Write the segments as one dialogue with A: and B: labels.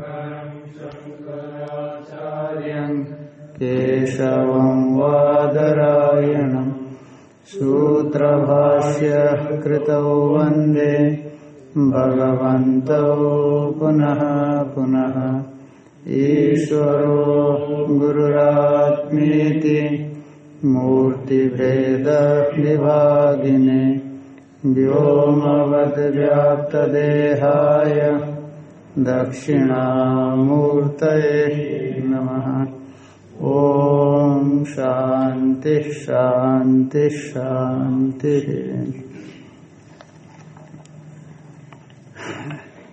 A: शङ्कराचार्यम् केशवं वादरायणम् सूत्रभाष्य कृतौ वंदे भगवन्तौ पुनः पुनः। ईश्वरो गुरुरात्मीति मूर्तिभेदविभागिने व्योमवद्व्याप्तदेहाय दक्षिणामूर्तये नम। ॐ शांति शांति शांति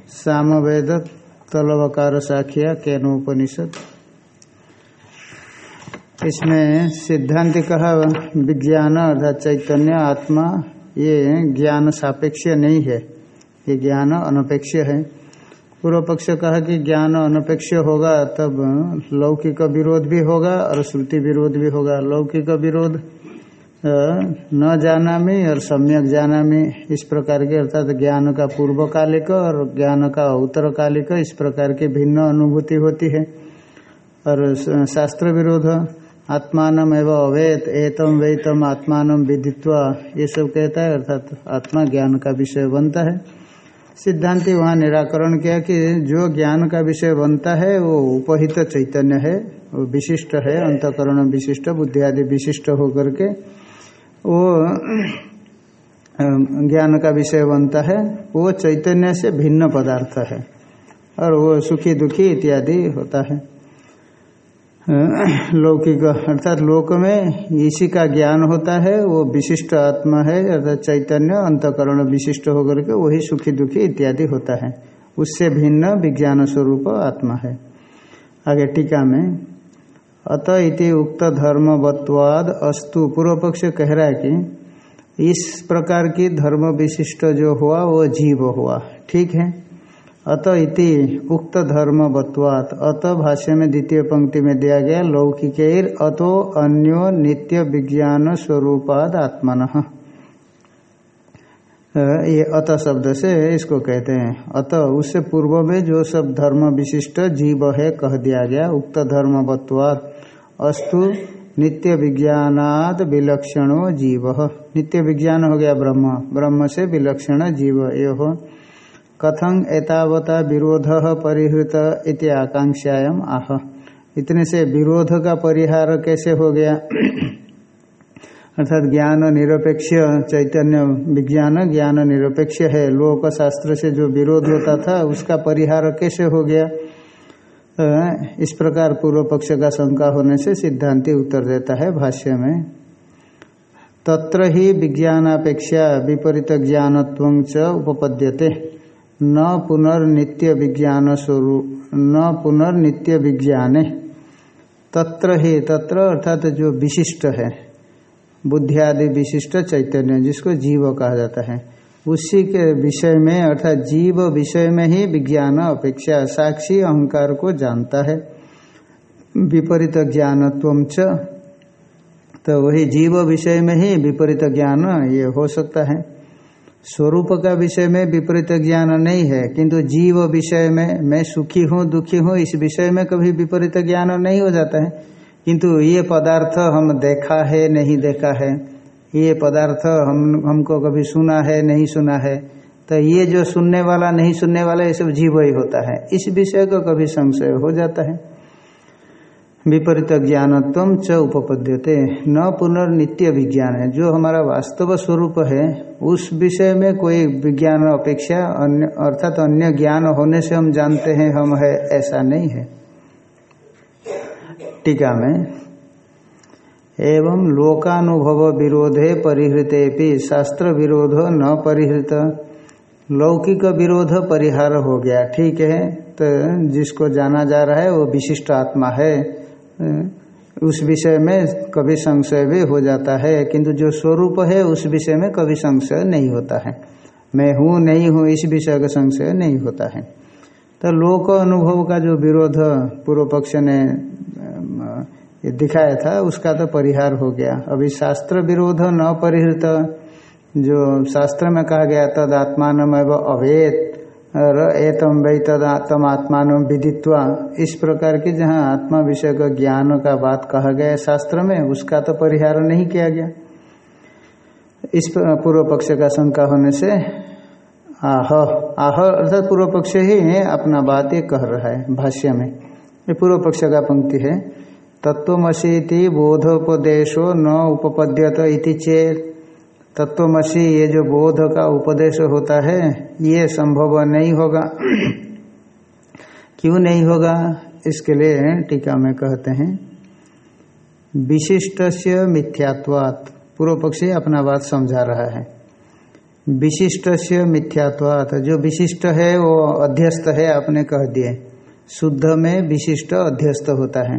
A: सामवेद तलवकार साखिया केनोपनिषद इसमें सिद्धांत कहा विज्ञान अर्थात चैतन्य, आत्मा, ये ज्ञान सापेक्ष नहीं है। ये ज्ञान अनपेक्ष है। पूर्व पक्ष कहा कि ज्ञान अनपेक्ष होगा, तब लौकिक विरोध भी होगा और श्रुति विरोध भी होगा। लौकिक विरोध न जाना में और सम्यक जाना में इस प्रकार के अर्थात ज्ञान का पूर्वकालिक और ज्ञान का उत्तरकालिक इस प्रकार की भिन्न अनुभूति होती है। और शास्त्र विरोध आत्मान एवं अवैत, एतम वेतम आत्मान विदित्वा, ये सब कहता है, अर्थात आत्मा ज्ञान का विषय बनता है। सिद्धांति वहाँ निराकरण किया कि जो ज्ञान का विषय बनता है, वो उपहित चैतन्य है, वो विशिष्ट है, अंतकरण विशिष्ट, बुद्धि आदि विशिष्ट होकर के वो ज्ञान का विषय बनता है, वो चैतन्य से भिन्न पदार्थ है और वो सुखी दुखी इत्यादि होता है। लौकिक, अर्थात लोक में इसी का ज्ञान होता है, वो विशिष्ट आत्मा है, अर्थात चैतन्य, अंतकरण विशिष्ट होकर के वही सुखी दुखी इत्यादि होता है। उससे भिन्न विज्ञान स्वरूप आत्मा है। आगे टीका में, अत इति उक्त धर्मवत्वाद अस्तु। पूर्व पक्ष कह रहा है कि इस प्रकार की धर्म विशिष्ट जो हुआ, वो जीव हुआ। ठीक है? अत इति उक्त धर्मवत्वात अत भाष्य में द्वितीय पंक्ति में दिया गया लौकिक अतो अन्यो नित्य विज्ञान स्वरूपाद आत्मन। ये अत शब्द से इसको कहते हैं। अत उससे पूर्व में जो सब धर्म विशिष्ट जीव है, कह दिया गया, उक्त धर्म धर्मवत्वाद अस्तु नित्य विज्ञानाद विलक्षणो जीव। नित्य विज्ञान हो गया ब्रह्म। ब्रह्म से विलक्षण जीव ये हो कथं एतावता विरोध परिहृत इति आकांक्षायाम आह। इतने से विरोध का परिहार कैसे हो गया? अर्थात ज्ञान निरपेक्ष चैतन्य विज्ञान, ज्ञान निरपेक्ष है। लोक शास्त्र से जो विरोध होता था, उसका परिहार कैसे हो गया? इस प्रकार पूर्व पक्ष का शंका होने से सिद्धांति उत्तर देता है भाष्य में। तत्र ही विज्ञानापेक्षा विपरीत ज्ञानत्व च उपपद्यते। न पुनर्नित्य विज्ञान स्वरूप न पुनर्नित्य विज्ञाने तत्र ही, तत्र अर्थात जो विशिष्ट है बुद्धि आदि विशिष्ट चैतन्य, जिसको जीव कहा जाता है, उसी के विषय में, अर्थात जीव विषय में ही विज्ञान अपेक्षा, साक्षी अहंकार को जानता है। विपरीत ज्ञानत्व च तो वही जीव विषय में ही विपरीत ज्ञान ये हो सकता है। स्वरूप का विषय में विपरीत ज्ञान नहीं है, किंतु जीव विषय में मैं सुखी हूँ, दुखी हूँ, इस विषय में कभी विपरीत ज्ञान नहीं हो जाता है। किंतु ये पदार्थ हम देखा है, नहीं देखा है। ये पदार्थ हम, हमको कभी सुना है, नहीं सुना है। तो ये जो सुनने वाला, नहीं सुनने वाला, ये सब जीव ही होता है। इस विषय को कभी संशय हो जाता है। विपरीत ज्ञानत्व च उपपद्यते। न पुनर्नित्य विज्ञान है जो हमारा वास्तव स्वरूप है, उस विषय में कोई विज्ञान अपेक्षा अन्य, अर्थात अन्य ज्ञान होने से हम जानते हैं, हम है, ऐसा नहीं है। टीका में, एवं लोकानुभव विरोधे परिहृते शास्त्र विरोध न परिहृत। लौकिक विरोध परिहार हो गया। ठीक है तो जिसको जाना जा रहा है, वो विशिष्ट आत्मा है। उस विषय में कभी संशय भी हो जाता है, किंतु जो स्वरूप है उस विषय में कभी संशय नहीं होता है। मैं हूँ, नहीं हूँ, इस विषय का संशय नहीं होता है। तो लोक अनुभव का जो विरोध पूर्व पक्ष ने दिखाया था, उसका तो परिहार हो गया। अभी शास्त्र विरोध न परिहृत, जो शास्त्र में कहा गया, तद आत्मान अवैत और एतम वै तम आत्मान विदित्वा। इस प्रकार के जहाँ आत्मा विषय का ज्ञान का बात कहा गया शास्त्र में, उसका तो परिहार नहीं किया गया। इस पूर्व पक्ष का शंका होने से, आह आह, अर्थात पूर्व पक्ष ही अपना बात ये कह रहा है भाष्य में। ये पूर्व पक्ष का पंक्ति है। तत्वमसी बोधोपदेशो न उपपद्यत इति चेत। तत्वमसी ये जो बोध का उपदेश होता है, ये संभव नहीं होगा। क्यों नहीं होगा? इसके लिए टीका में कहते हैं विशिष्ट से मिथ्यात्वात्। पूर्व पक्षी अपना बात समझा रहा है। विशिष्ट से मिथ्यात्वात्। जो विशिष्ट है, वो अध्यस्त है, आपने कह दिए। शुद्ध में विशिष्ट अध्यस्त होता है।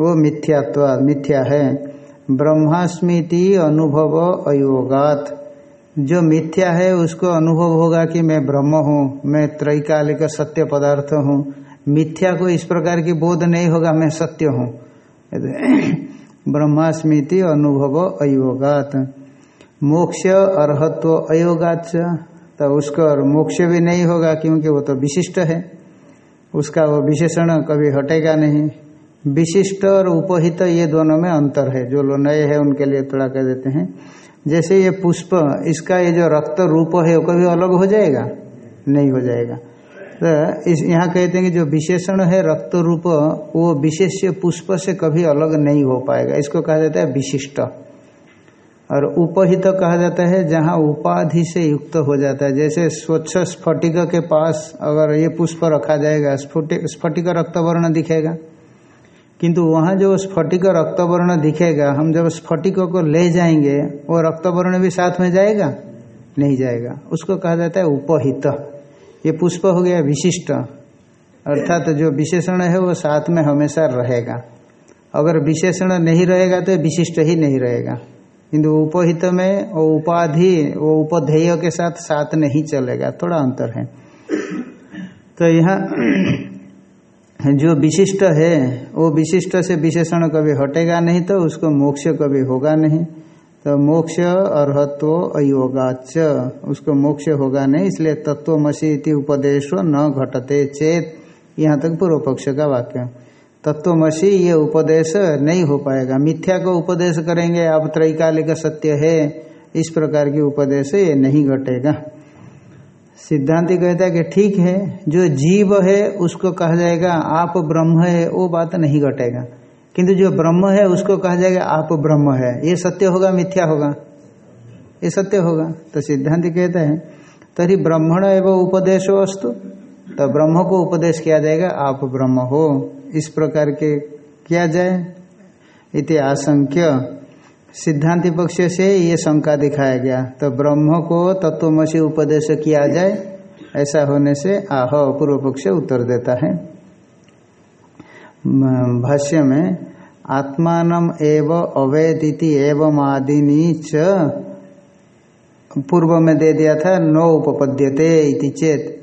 A: वो मिथ्यात्वा मिथ्या है। ब्रह्मास्मृति अनुभव अयोगात। जो मिथ्या है, उसको अनुभव होगा कि मैं ब्रह्म हूँ, मैं त्रैकालिक सत्य पदार्थ हूँ। मिथ्या को इस प्रकार की बोध नहीं होगा, मैं सत्य हूँ। ब्रह्मास्मृति अनुभव अयोगात। मोक्ष अर्हत्व अयोगात। तो उसका मोक्ष भी नहीं होगा, क्योंकि वो तो विशिष्ट है। उसका वो विशेषण कभी हटेगा नहीं। विशिष्ट और उपहित ये दोनों में अंतर है। जो लोग नए हैं, उनके लिए थोड़ा कह देते हैं। जैसे ये पुष्प, इसका ये जो रक्त रूप है, वो कभी अलग हो जाएगा? नहीं हो जाएगा। तो इस, यहाँ कहते हैं कि जो विशेषण है रक्त रूप, वो विशेष पुष्प से कभी अलग नहीं हो पाएगा। इसको कहा जाता है विशिष्ट। और उपहित तो कहा जाता है, जहाँ उपाधि से युक्त हो जाता है। जैसे स्वच्छ स्फटिक के पास अगर ये पुष्प रखा जाएगा, स्फटिक स्फटिक रक्तवर्ण दिखेगा। किंतु वहाँ जो स्फटिक रक्तवर्ण दिखेगा, हम जब स्फटिक को ले जाएँगे, वो रक्तवर्ण भी साथ में जाएगा? नहीं जाएगा। उसको कहा जाता है उपहित। ये पुष्प हो गया विशिष्ट। अर्थात जो विशेषण है, वो साथ में हमेशा रहेगा। अगर विशेषण नहीं रहेगा तो विशिष्ट ही नहीं रहेगा। किंतु उपहित में वो उपाधि, वो उपधेय के साथ साथ नहीं चलेगा। थोड़ा अंतर है। तो यहाँ जो विशिष्ट है, वो विशिष्ट से विशेषण कभी हटेगा नहीं तो उसको मोक्ष कभी होगा नहीं। तो मोक्ष अर्हत्व अयोगाच, उसको मोक्ष होगा नहीं, इसलिए तत्वमसी इति उपदेश न घटते चेत। यहाँ तक पूर्व पक्ष का वाक्य। तत्वमसी ये उपदेश नहीं हो पाएगा। मिथ्या को उपदेश करेंगे अब त्रैकालिक सत्य है, इस प्रकार की उपदेश ये नहीं घटेगा। सिद्धांति कहता है कि ठीक है, जो जीव है उसको कहा जाएगा, आप ब्रह्म है, वो बात नहीं घटेगा। किंतु जो ब्रह्म है उसको कहा जाएगा, आप ब्रह्म है। ये सत्य होगा, मिथ्या होगा? ये सत्य होगा। तो सिद्धांति कहता है, तरी ब्रह्मण एवं उपदेश वस्तु तो ब्रह्म को उपदेश किया जाएगा, आप ब्रह्म हो। इस प्रकार के किया जाए। इति आशंक्य। सिद्धांति पक्ष से ये शंका दिखाया गया। तो ब्रह्म को तत्वमसी उपदेश किया जाए, ऐसा होने से आह पूर्व पक्ष उत्तर देता है। भाष्य में आत्मान एव अवैदिति एवं आदिनी च पूर्व में दे दिया था, न उपपद्यते इति चेत।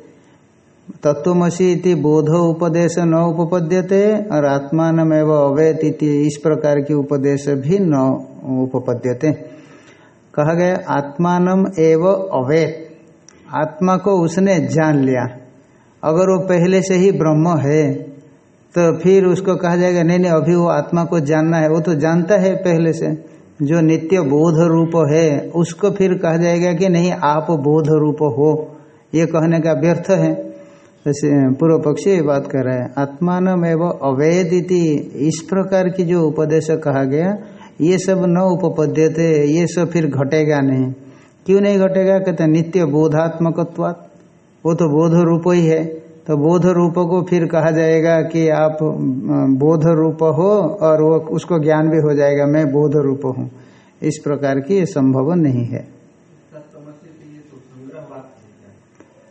A: तत्वमसी इति बोध उपदेश न उपपद्यते, और आत्मान एवं अवैत इस प्रकार की उपदेश भी न उपपद्यते। कहा गया आत्मान एव अवैत। आत्मा को उसने जान लिया। अगर वो पहले से ही ब्रह्म है तो फिर उसको कहा जाएगा, नहीं नहीं, अभी वो आत्मा को जानना है। वो तो जानता है पहले से। जो नित्य बोध रूप है, उसको फिर कहा जाएगा कि नहीं, आप बोध रूप हो। ये कहने का व्यर्थ है। जैसे पूर्व पक्षी ये बात कर रहा है। आत्मान एवं अवैध इस प्रकार की जो उपदेश कहा गया ये सब न उपपद्य थे ये सब फिर घटेगा नहीं। क्यों नहीं घटेगा? कहते नित्य बोधात्मकत्वात्। वो तो बोध रूप ही है। तो बोध रूप को फिर कहा जाएगा कि आप बोध रूप हो और वो उसको ज्ञान भी हो जाएगा, मैं बोध रूप हूँ। इस प्रकार की ये संभव नहीं है।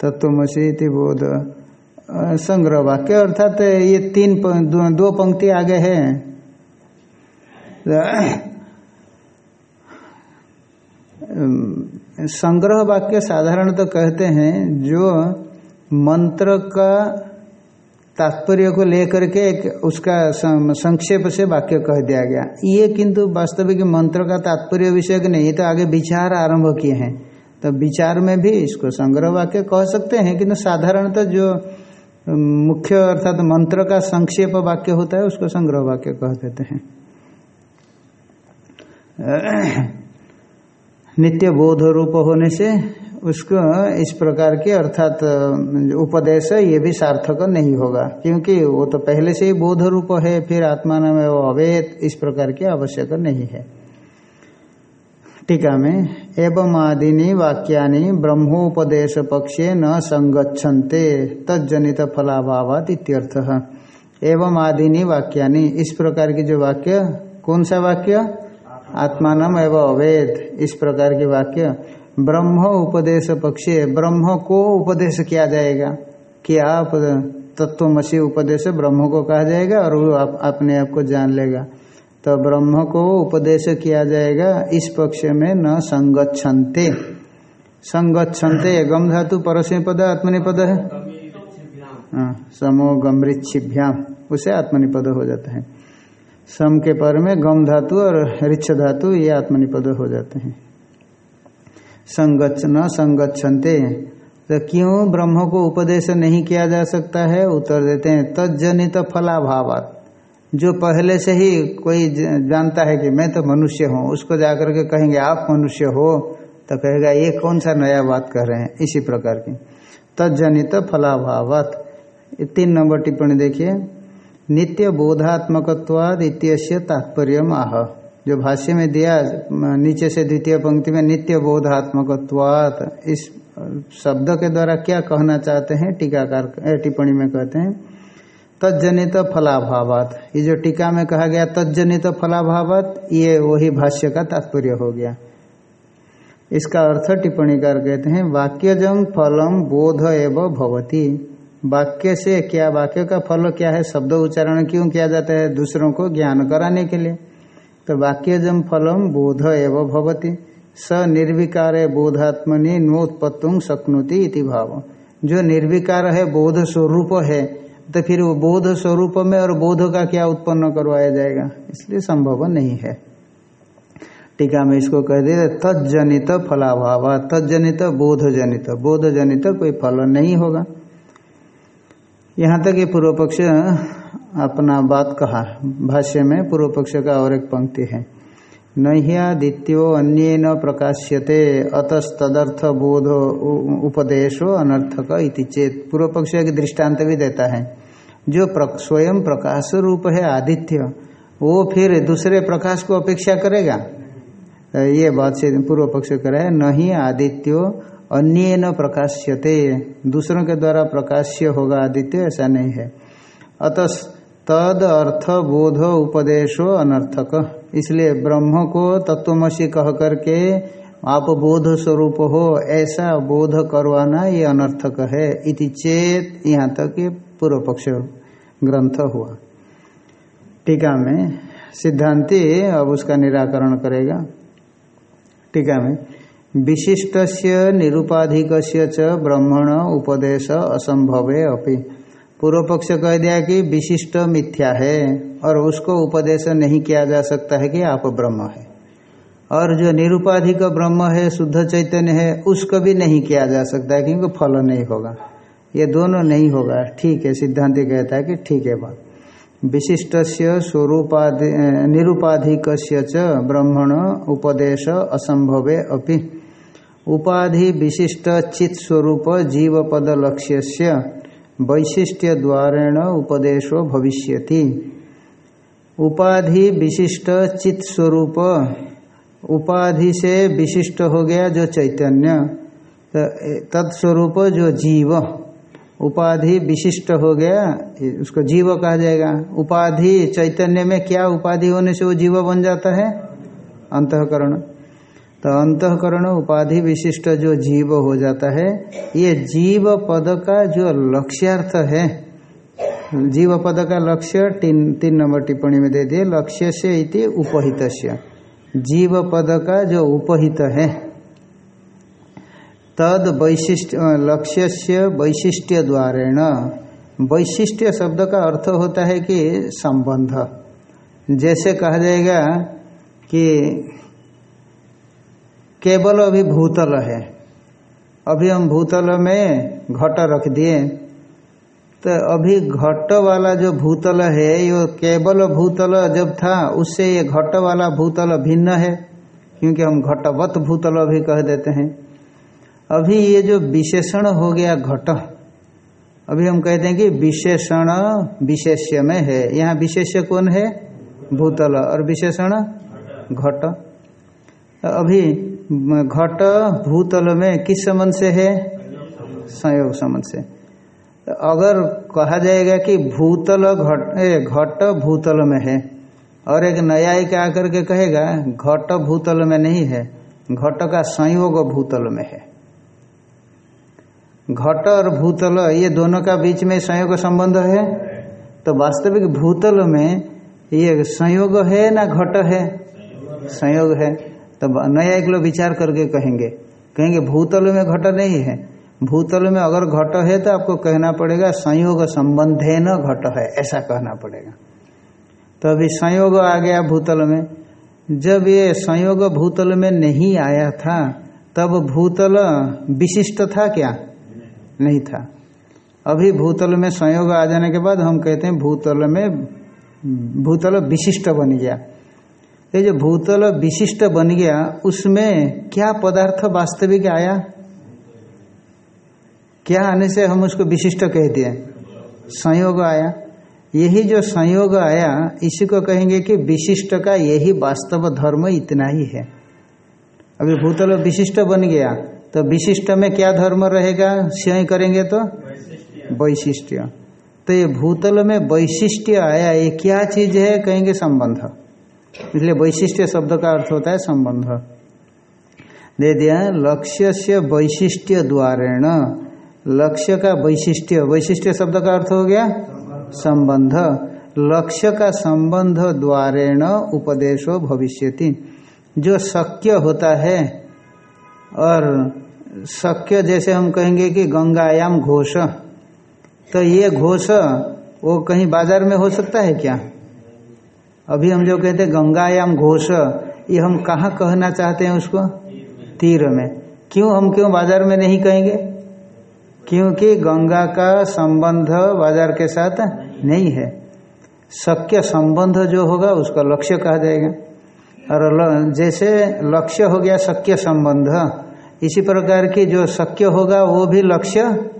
A: तत्वमसी बोध संग्रह वाक्य। अर्थात ये तीन दो पंक्ति आगे है। संग्रह वाक्य साधारण तो कहते हैं, जो मंत्र का तात्पर्य को लेकर के एक उसका संक्षेप से वाक्य कह दिया गया। ये किंतु वास्तविक मंत्र का तात्पर्य विषय नहीं तो आगे विचार आरंभ किए हैं। तो विचार में भी इसको संग्रह वाक्य कह सकते हैं, किंतु साधारणतः जो मुख्य अर्थात मंत्र का संक्षेप वाक्य होता है, उसको संग्रह वाक्य कह देते हैं। नित्य बोध रूप होने से उसको इस प्रकार के अर्थात उपदेश ये भी सार्थक नहीं होगा। क्योंकि वो तो पहले से ही बोध रूप है, फिर आत्मा नाम वो अवैध इस प्रकार की आवश्यक नहीं है। टीका में एवं आदिनी वाक्यानि ब्रह्मोपदेश पक्षे न संगच्छन्ते तजनित फलाभावात इत्यर्थ। एवं आदिनी वाक्यानि, इस प्रकार की जो वाक्य, कौन सा वाक्य? आत्मान एवं अवैध इस प्रकार के वाक्य ब्रह्म उपदेश पक्षी ब्रह्म को उपदेश किया जाएगा। कि आप तत्वमसी उपदेश ब्रह्म को कहा जाएगा और वो आप, अपने आप को जान लेगा। तो ब्रह्म को उपदेश किया जाएगा। इस पक्ष में न संगच्छन्ते। संगच्छन्ते गम धातु परस्य पद आत्मनिपद है। हाँ समो गमृक्षिभ्याम उसे आत्मनिपद हो जाता है। सम के पर में गम धातु और रिच्छ धातु ये आत्मनिपद हो जाते हैं। संगच्छ न संगच्छन्ते। तो क्यों ब्रह्म को उपदेश नहीं किया जा सकता है? उत्तर देते हैं तजनित फलाभावात। जो पहले से ही कोई जानता है कि मैं तो मनुष्य हूँ, उसको जाकर के कहेंगे, आप मनुष्य हो तो कहेगा, ये कौन सा नया बात कह रहे हैं? इसी प्रकार की। तजनित फलाभावत। तीन नंबर टिप्पणी देखिए। नित्य बोधात्मकवाद इत्यस्य तात्पर्य आह। जो भाष्य में दिया, नीचे से द्वितीय पंक्ति में नित्य बोधात्मकवाद इस शब्द के द्वारा क्या कहना चाहते हैं? टीकाकार टिप्पणी में कहते हैं तजनित फलाभावात। ये जो टीका में कहा गया तजनित फलाभावात, ये वही भाष्य का तात्पर्य हो गया। इसका अर्थ टिप्पणीकार कहते हैं वाक्यजम फलम बोध एवं भवती। वाक्य से क्या, वाक्य का फल क्या है, शब्द उच्चारण क्यों किया जाता है, दूसरों को ज्ञान कराने के लिए। तो वाक्य जम फलम बोध एवं भवती, स निर्विकार है बोधात्मनि नोत्पत्तुम शक्नोति इति भाव। जो निर्विकार है, बोध स्वरूप है तो फिर वो बोध स्वरूप में और बोध का क्या उत्पन्न करवाया जाएगा? इसलिए संभव नहीं है। टीका में इसको कह दे तजनित फलाभाव तजनित बोध जनित बोध जनित कोई फल नहीं होगा। यहाँ तक ये पूर्व पक्ष अपना बात कहा। भाष्य में पूर्व पक्ष का और एक पंक्ति है। नह्यादित्यो अन्य न प्रकाश्यते, अतस्तदर्थ बोध उपदेशो अनर्थक इति चेत। पूर्व पक्ष एक दृष्टांत भी देता है। जो स्वयं प्रकाश रूप है आदित्य, वो फिर दूसरे प्रकाश को अपेक्षा करेगा? ये बात से पूर्व पक्ष करे नहीं आदित्यो अन्य न प्रकाश्यते। दूसरों के द्वारा प्रकाश्य होगा आदित्य, ऐसा नहीं है। अतः तद अर्थ बोध उपदेशो अनर्थक। इसलिए ब्रह्म को तत्वमसी कह करके आप बोध स्वरूप हो, ऐसा बोध करवाना ये अनर्थक है। इति चेत यहाँ तक ये पूर्व पक्ष ग्रंथ हुआ। टीका में सिद्धांति अब उसका निराकरण करेगा। टीका में विशिष्ट निरुपाधिक ब्रह्मण उपदेश असंभवे अपि। पूर्व पक्ष कह दिया कि विशिष्ट मिथ्या है, और उसको उपदेश नहीं किया जा सकता है कि आप ब्रह्म है। और जो निरुपाधिक ब्रह्म है, शुद्ध चैतन्य है, उसको भी नहीं किया जा सकता है, क्योंकि फल नहीं होगा। ये दोनों नहीं होगा। ठीक है, सिद्धांत कहता है कि ठीक है बात। विशिष्ट स्वरूपाधि निरुपाधिक ब्रह्मण उपदेश असंभवे अपि। उपाधि विशिष्ट चित स्वरूप जीव पद लक्ष्य वैशिष्ट्य द्वारेण उपदेशो भविष्यति। उपाधि विशिष्ट चित स्वरूप उपाधि से विशिष्ट हो गया जो चैतन्य तत्स्वरूप जो जीव। उपाधि विशिष्ट हो गया, उसको जीव कहा जाएगा। उपाधि चैतन्य में क्या उपाधि होने से वो जीव बन जाता है? अंतकरण। तो अंतकरण उपाधि विशिष्ट जो जीव हो जाता है, ये जीव पद का जो लक्ष्यार्थ है, जीव पद का लक्ष्य तीन तीन नंबर टिप्पणी में दे दिए, लक्ष्य से इति उपहित जीव पद का जो उपहित है, तद वैशिष्ट लक्ष्य से वैशिष्ट्य द्वारेण। वैशिष्ट्य शब्द का अर्थ होता है कि संबंध। जैसे कहा जाएगा कि केवल अभी भूतल है। अभी हम भूतल में घट रख दिए। तो अभी घट वाला जो भूतल है, ये केवल भूतल जब था, उससे ये घट वाला भूतल भिन्न है, क्योंकि हम घटवत भूतल अभी कह देते हैं। अभी ये जो विशेषण हो गया घट, अभी हम कहते हैं कि विशेषण विशेष्य में है। यहाँ विशेष्य कौन है? भूतल। और विशेषण? घट। अभी घट भूतल में किस संबंध से है? संयोग संबंध से। अगर कहा जाएगा कि भूतल घट घट भूतल में है, और एक नया एक आकर के कहेगा, घट भूतल में नहीं है, घट का संयोग भूतल में है। घट और भूतल, ये दोनों का बीच में संयोग संबंध है? तो वास्तविक भूतल में ये संयोग है ना घट है? संयोग है। तो नया एक लोग विचार करके कहेंगे कहेंगे, भूतल में घट नहीं है। भूतल में अगर घट है तो आपको कहना पड़ेगा, संयोग संबंधे न घट है, ऐसा कहना पड़ेगा। तो अभी संयोग आ गया भूतल में। जब ये संयोग भूतल में नहीं आया था, तब भूतल विशिष्ट था क्या? नहीं था। अभी भूतल में संयोग आ जाने के बाद हम कहते हैं, भूतल में, भूतल विशिष्ट बन गया। ये जो भूतल विशिष्ट बन गया, उसमें क्या पदार्थ वास्तविक आया? क्या आने से हम उसको विशिष्ट कह दिए? संयोग आया। यही जो संयोग आया, इसी को कहेंगे कि विशिष्ट का यही वास्तव धर्म इतना ही है। अभी भूतल विशिष्ट बन गया तो विशिष्ट में क्या धर्म रहेगा? स्वयं करेंगे तो? वैशिष्ट्य। तो ये भूतल में वैशिष्ट्य आया, ये क्या चीज़ है? कहेंगे संबंध। इसलिए वैशिष्ट्य शब्द का अर्थ होता है संबंध। दे दिया लक्ष्य से वैशिष्ट्य द्वारेण। लक्ष्य का वैशिष्ट्य वैशिष्ट्य शब्द का अर्थ हो गया संबंध। लक्ष्य का संबंध द्वारेण उपदेशो भविष्यति। जो शक्य होता है और शक्य जैसे हम कहेंगे कि गंगायाम घोष। तो ये घोष वो कहीं बाज़ार में हो सकता है क्या? अभी हम जो कहते हैं, गंगायाम घोष, ये हम कहाँ कहना चाहते हैं उसको? तीर में। क्यों हम क्यों बाज़ार में नहीं कहेंगे? क्योंकि गंगा का संबंध बाज़ार के साथ नहीं है। शक्य संबंध जो होगा, उसका लक्ष्य कहा जाएगा। और जैसे लक्ष्य हो गया शक्य संबंध, इसी प्रकार की जो शक्य होगा, वो भी लक्ष्य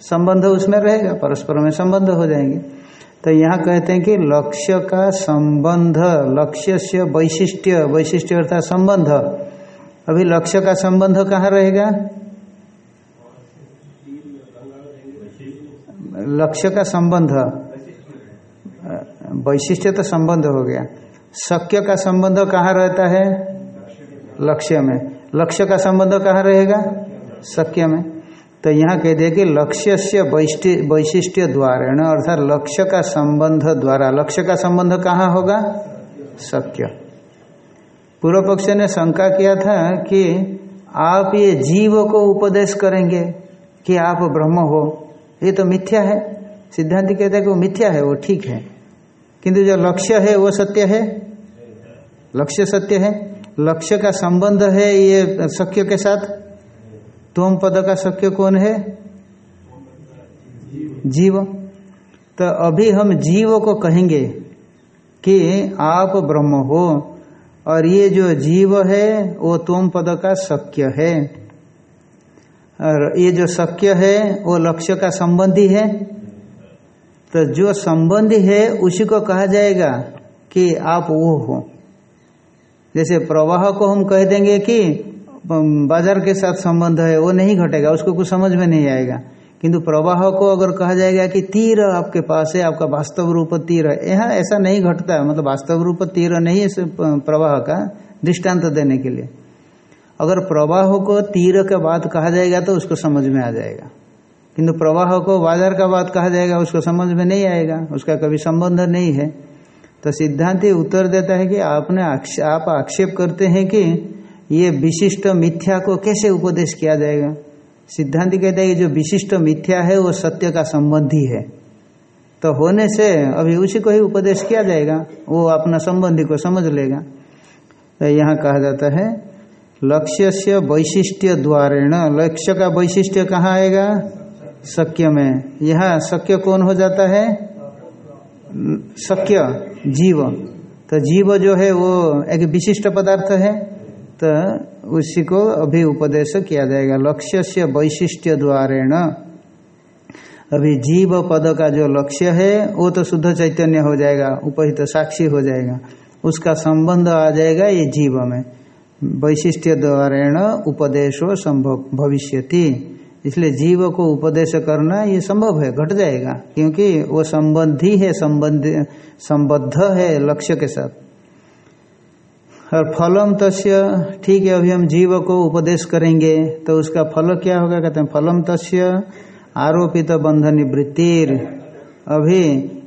A: संबंध उसमें रहेगा, परस्पर में संबंध हो जाएँगे। तो यहाँ कहते हैं कि लक्ष्य का संबंध लक्ष्य से वैशिष्ट्य वैशिष्ट्य अर्थात संबंध। अभी लक्ष्य का संबंध कहाँ रहेगा? लक्ष्य का संबंध। वैशिष्ट्य तो संबंध हो गया। शक्य का संबंध कहाँ रहता है? लक्ष्य में। लक्ष्य का संबंध कहाँ रहेगा? शक्य में। तो यहाँ कह दिया कि लक्ष्य से वैशिष्ट्य द्वारा अर्थात लक्ष्य का संबंध द्वारा। लक्ष्य का संबंध कहाँ होगा? शक्य पूर्व पक्ष ने शंका किया था कि आप ये जीव को उपदेश करेंगे कि आप ब्रह्म हो। ये तो मिथ्या है। सिद्धांत कहते हैं कि वो मिथ्या है, वो ठीक है। किंतु जो लक्ष्य है, वो सत्य है? लक्ष्य सत्य है। लक्ष्य का संबंध है ये शक्य के साथ? तोम पद का शक्य कौन है? जीव। तो अभी हम जीव को कहेंगे कि आप ब्रह्म हो और ये जो जीव है, वो तोम पद का शक्य है। और ये जो शक्य है, वो लक्ष्य का संबंधी है। तो जो संबंधी है, उसी को कहा जाएगा कि आप वो हो। जैसे प्रवाह को हम कह देंगे कि बाज़ार के साथ संबंध है, वो नहीं घटेगा, उसको कुछ समझ में नहीं आएगा। किंतु प्रवाह को अगर कहा जाएगा कि तीर आपके पास है, आपका वास्तव रूप तीर है, यहाँ ऐसा नहीं घटता है मतलब वास्तव रूप तीर नहीं है प्रवाह का दृष्टांत देने के लिए। अगर प्रवाह को तीर के बाद कहा जाएगा तो उसको समझ में आ जाएगा। किंतु प्रवाह को बाज़ार का बात कहा जाएगा, उसको समझ में नहीं आएगा, उसका कभी संबंध नहीं है। तो सिद्धांत उत्तर देता है कि आपने आप आक्षेप करते हैं कि ये विशिष्ट मिथ्या को कैसे उपदेश किया जाएगा? सिद्धांत कहता है कि जो विशिष्ट मिथ्या है, वो सत्य का संबंधी है। तो होने से अभी उसी को ही उपदेश किया जाएगा, वो अपना संबंधी को समझ लेगा। तो यहाँ कहा जाता है लक्ष्य से वैशिष्ट्य द्वारेण। लक्ष्य का वैशिष्ट्य कहाँ आएगा? शक्य में। यह शक्य कौन हो जाता है? शक्य जीव। तो जीव जो है, वो एक विशिष्ट पदार्थ है। तो उसी को अभी उपदेश किया जाएगा। लक्ष्य से वैशिष्ट्य द्वारेण। अभी जीव पद का जो लक्ष्य है, वो तो शुद्ध चैतन्य हो जाएगा, उपहित तो साक्षी हो जाएगा। उसका संबंध आ जाएगा ये जीव में। वैशिष्ट्य द्वारेण उपदेशो संभव भविष्यति। इसलिए जीव को उपदेश करना ये संभव है, घट जाएगा, क्योंकि वो संबंधी है, संबंध, संबद्ध है लक्ष्य के साथ। और फलम तस्य, ठीक है, अभी हम जीव को उपदेश करेंगे तो उसका फल क्या होगा? कहते हैं, फलम तस्य आरोपित बंध निवृत्तिर। अभी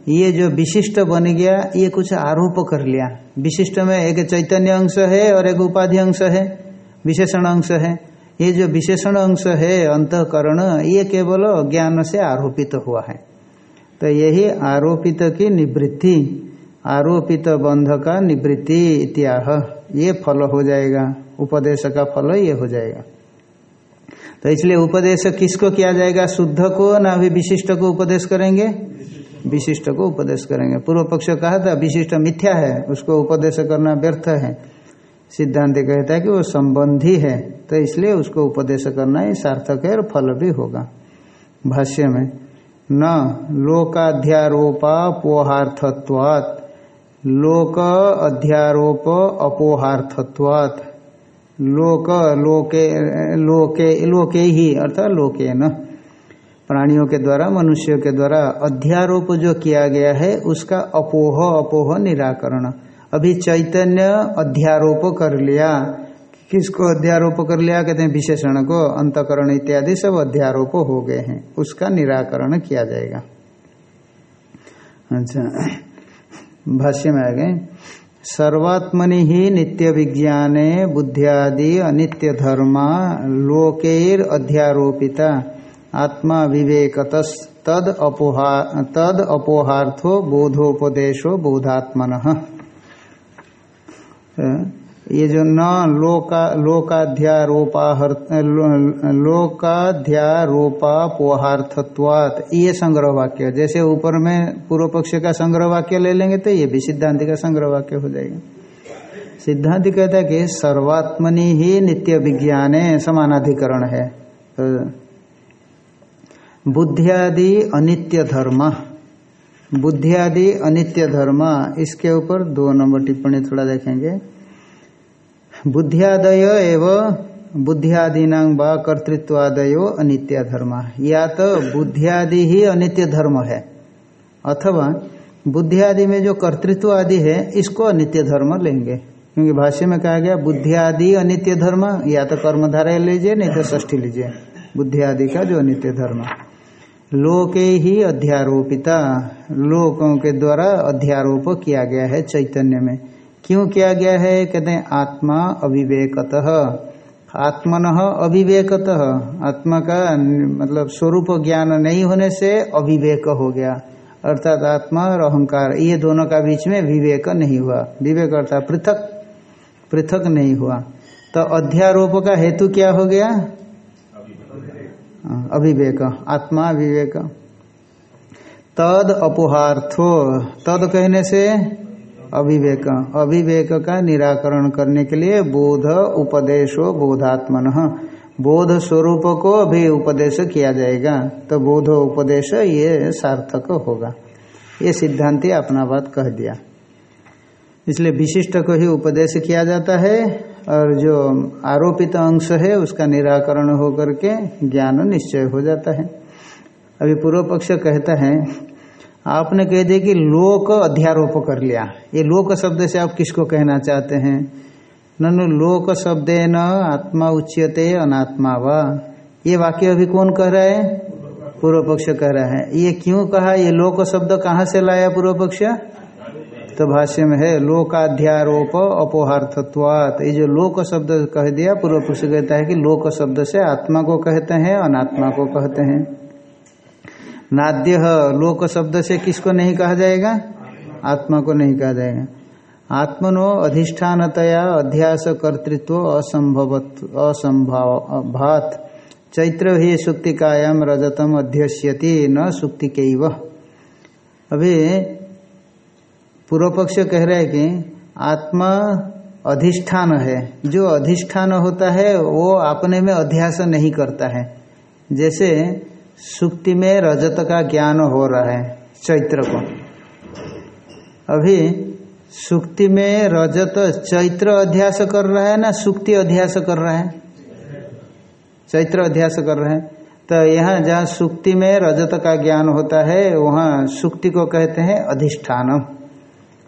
A: ये जो विशिष्ट बन गया, ये कुछ आरोप कर लिया। विशिष्ट में एक चैतन्य अंश है और एक उपाधि अंश है, विशेषण अंश है। ये जो विशेषण अंश है, अंतकरण, ये केवल ज्ञान से आरोपित हुआ है। तो यही आरोपित की निवृत्ति, आरोपित बंध का निवृत्ति इत्याह। ये फल हो जाएगा, उपदेश का फल ये हो जाएगा। तो इसलिए उपदेश किसको किया जाएगा? शुद्ध को ना अभी विशिष्ट को उपदेश करेंगे? विशिष्ट को उपदेश करेंगे। पूर्व पक्ष कहा था, विशिष्ट मिथ्या है, उसको उपदेश करना व्यर्थ है। सिद्धांत कहता है कि वो संबंधी है तो इसलिए उसको उपदेश करना ही सार्थक है और फल भी होगा। भाष्य में, न लोकाध्यारोपापोहार्थत्वात् लोक अध्यारोप अपोहार्थत्वात्। लोक, लोके लोके लोके ही, अर्थात लोके न। प्राणियों के द्वारा, मनुष्यों के द्वारा अध्यारोप जो किया गया है, उसका अपोह अपोह निराकरण। अभी चैतन्य अध्यारोप कर लिया। किसको अध्यारोप कर लिया? कहते हैं विशेषण को, अंतकरण इत्यादि सब अध्यारोप हो गए हैं। उसका निराकरण किया जाएगा। अच्छा। भाष्य में आ गए। सर्वात्मनि ही नित्य विज्ञाने बुद्धियादि अनित्य धर्मा लोकेर अध्यारोपिता आत्मा विवेकत तद अपोहा तद अपोहार्थो बोधोपदेशो बोधात्मन। ये जो न लोका, लोकाध्यारोपाहर लोकाध्यारोपापोहार्थत्वात, ये संग्रह वाक्य जैसे ऊपर में पूर्व पक्ष का संग्रह वाक्य ले लेंगे तो ये भी सिद्धांति का संग्रह वाक्य हो जाएगा। सिद्धांति कहता है कि सर्वात्मनि ही नित्य विज्ञान समानाधिकरण है। तो बुद्धियादि अनित्य धर्म, बुद्धियादि अनित्य धर्म, इसके ऊपर दो नंबर टिप्पणी थोड़ा देखेंगे। बुद्धियादय एवं, बुद्धियादीना व कर्तृत्वादयो अनित्य धर्म। या तो बुद्धियादि ही अनित्य धर्म है। अथवा बुद्धियादि में जो कर्तृत्व आदि है, इसको अनित्य धर्म लेंगे। क्योंकि भाष्य में कहा गया, बुद्धियादि अनित्य धर्म, या तो कर्मधारा लीजिए, नहीं तो ष्ठी लीजिए। बुद्धियादि का जो अनित्य धर्म। लोके ही अध्यारोपिता, लोकों के द्वारा अध्यारोप किया गया है चैतन्य में। क्यों किया गया है? कहते हैं, आत्मा अविवेकत। आत्मन अविवेकत। आत्मा का मतलब स्वरूप ज्ञान नहीं होने से अविवेक हो गया। अर्थात आत्मा और अहंकार, ये दोनों का बीच में विवेक नहीं हुआ। विवेक अर्थात पृथक पृथक नहीं हुआ। तो अध्यारोप का हेतु क्या हो गया? अभिवेक आत्मा विवेक। तद अपोहार्थो। तद कहने से अविवेक। अभिवेक का निराकरण करने के लिए बोध उपदेशो बोधात्मन। बोध स्वरूप को अभी उपदेश किया जाएगा। तो बोध उपदेश ये सार्थक होगा। ये सिद्धांति अपना बात कह दिया। इसलिए विशिष्ट को ही उपदेश किया जाता है और जो आरोपित अंश है उसका निराकरण होकर के ज्ञान निश्चय हो जाता है। अभी पूर्व पक्ष कहता है आपने कह दिया कि लोक अध्यारोप कर लिया। ये लोक शब्द से आप किसको कहना चाहते हैं? ननु, लोक शब्द न आत्मा उच्यते अनात्मा व ये वाक्य अभी कौन कह रहा है? पूर्व पक्ष कह रहा है। ये क्यों कहा? ये लोक शब्द कहाँ से लाया पूर्व पक्ष तो भाष्य में है, लोकाध्यारोप अपोहार्थत्वात। ये जो लोक शब्द कह दिया पूर्व पक्ष कहता है कि लोक शब्द से आत्मा को कहते हैं, अनात्मा को कहते हैं। नाद्य लोक शब्द से किसको नहीं कहा जाएगा? आत्मा को नहीं कहा जाएगा। आत्मनो अधिष्ठानतया अध्यास कर्तृत्व असंभव असंभवात। चैत्र ही सुक्तिकायाम रजतम अध्यस्यति न सुक्ति अभी पूर्व पक्ष कह रहे हैं कि आत्मा अधिष्ठान है। जो अधिष्ठान होता है, वो अपने में अध्यास नहीं करता है। जैसे सुक्ति में रजत का ज्ञान हो रहा है, चैत्र को। अभी सुक्ति में रजत चैत्र अध्यास कर रहा है ना, सुक्ति अध्यास कर रहा है? चैत्र अध्यास कर रहे हैं। तो यहाँ जहाँ सुक्ति में रजत का ज्ञान होता है, वहाँ सुक्ति को कहते हैं अधिष्ठान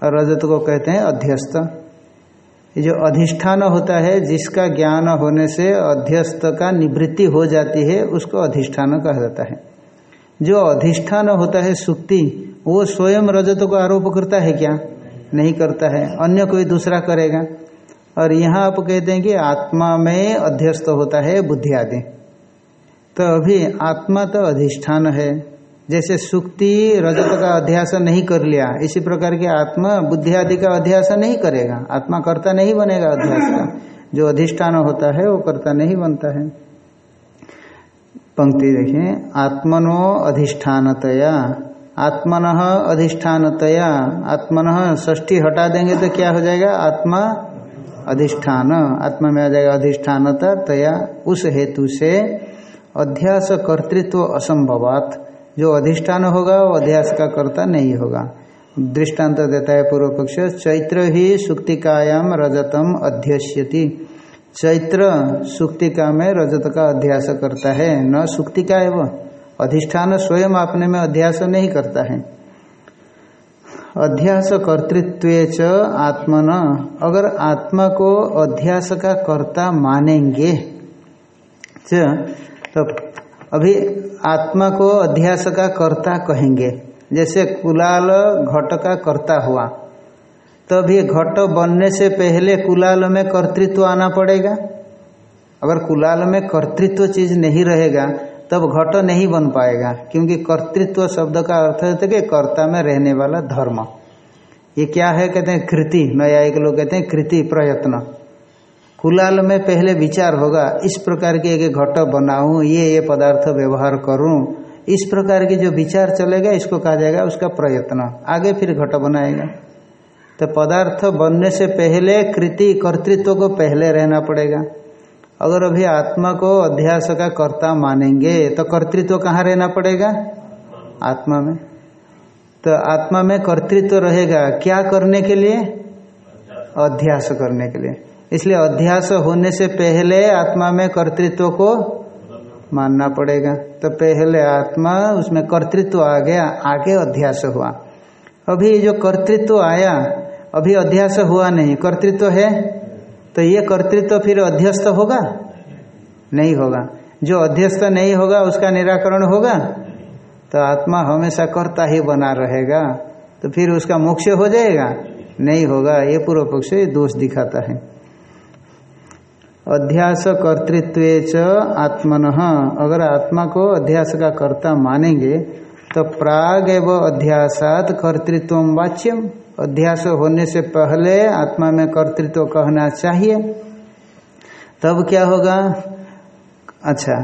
A: और रजत को कहते हैं अध्यस्त। जो अधिष्ठान होता है, जिसका ज्ञान होने से अध्यस्त का निवृत्ति हो जाती है, उसको अधिष्ठान कहा जाता है। जो अधिष्ठान होता है सुक्ति, वो स्वयं रजत को आरोप करता है क्या? नहीं करता है। अन्य कोई दूसरा करेगा? और यहाँ आप कहते हैं कि आत्मा में अध्यस्त होता है बुद्धि आदि। तो अभी आत्मा तो अधिष्ठान है। जैसे सुक्ति रजत का अध्यास नहीं कर लिया, इसी प्रकार की आत्मा बुद्धि आदि का अध्यास नहीं करेगा। आत्मा कर्ता नहीं बनेगा अध्यास का। जो अधिष्ठान होता है, वो कर्ता नहीं बनता है। पंक्ति देखिए आत्मनो अधिष्ठानतया। आत्मन अधिष्ठानतया। आत्मन ष्ठी हटा देंगे तो क्या हो जाएगा? आत्मा अधिष्ठान। आत्मा में आ जाएगा अधिष्ठानता तया उस हेतु से अध्यास कर्तृत्व असंभवात। जो अधिष्ठान होगा, वो अध्यास का कर्ता नहीं होगा। दृष्टांत देता है पूर्व पक्ष, चैत्र ही सुक्तिकायाम रजतम अध्यस्यति। चैत्र सुक्तिका में रजत का अध्यास करता है। न सुक्तिका एवं अधिष्ठान स्वयं अपने में अध्यास नहीं करता है। अध्यास कर्तृत्व च आत्मन। अगर आत्मा को अध्यास का कर्ता मानेंगे तो अभी आत्मा को अध्यास का कर्ता कहेंगे। जैसे कुलाल घट का कर्ता हुआ। तो अभी घट बनने से पहले कुलाल में कर्तृत्व आना पड़ेगा। अगर कुलाल में कर्तृत्व चीज़ नहीं रहेगा, तब घट नहीं बन पाएगा। क्योंकि कर्तृत्व शब्द का अर्थ होता है कि कर्ता में रहने वाला धर्म। ये क्या है? कहते हैं कृति। नया एक लोग कहते हैं कृति प्रयत्न। कुलाल में पहले विचार होगा, इस प्रकार के एक घट बनाऊँ, ये ये पदार्थ व्यवहार करूँ। इस प्रकार की जो विचार चलेगा, इसको कहा जाएगा उसका प्रयत्न। आगे फिर घट बनाएगा। तो पदार्थ बनने से पहले कृति, कर्तृत्व को पहले रहना पड़ेगा। अगर अभी आत्मा को अध्यास का कर्ता मानेंगे तो कर्तृत्व कहाँ रहना पड़ेगा? आत्मा में। तो आत्मा में कर्तृत्व रहेगा क्या करने के लिए? अध्यास करने के लिए। इसलिए अध्यास होने से पहले आत्मा में कर्तृत्व को मानना पड़ेगा। तो पहले आत्मा, उसमें कर्तृत्व आ गया, आगे अध्यास हुआ। अभी जो कर्तृत्व आया, अभी अध्यास हुआ नहीं। कर्तृत्व है? तो ये कर्तृत्व फिर अध्यस्त होगा? नहीं होगा। जो अध्यस्त नहीं होगा, उसका निराकरण होगा? तो आत्मा हमेशा कर्ता ही बना रहेगा। तो फिर उसका मोक्ष हो जाएगा? नहीं होगा। ये पूर्व पक्ष दोष दिखाता है। अध्यास कर्तृत्व च आत्मन। अगर आत्मा को अध्यास का कर्ता मानेंगे तो प्राग एवं अध्यासात कर्तृत्व वाच्यम। अध्यास होने से पहले आत्मा में कर्तृत्व कहना चाहिए। तब क्या होगा? अच्छा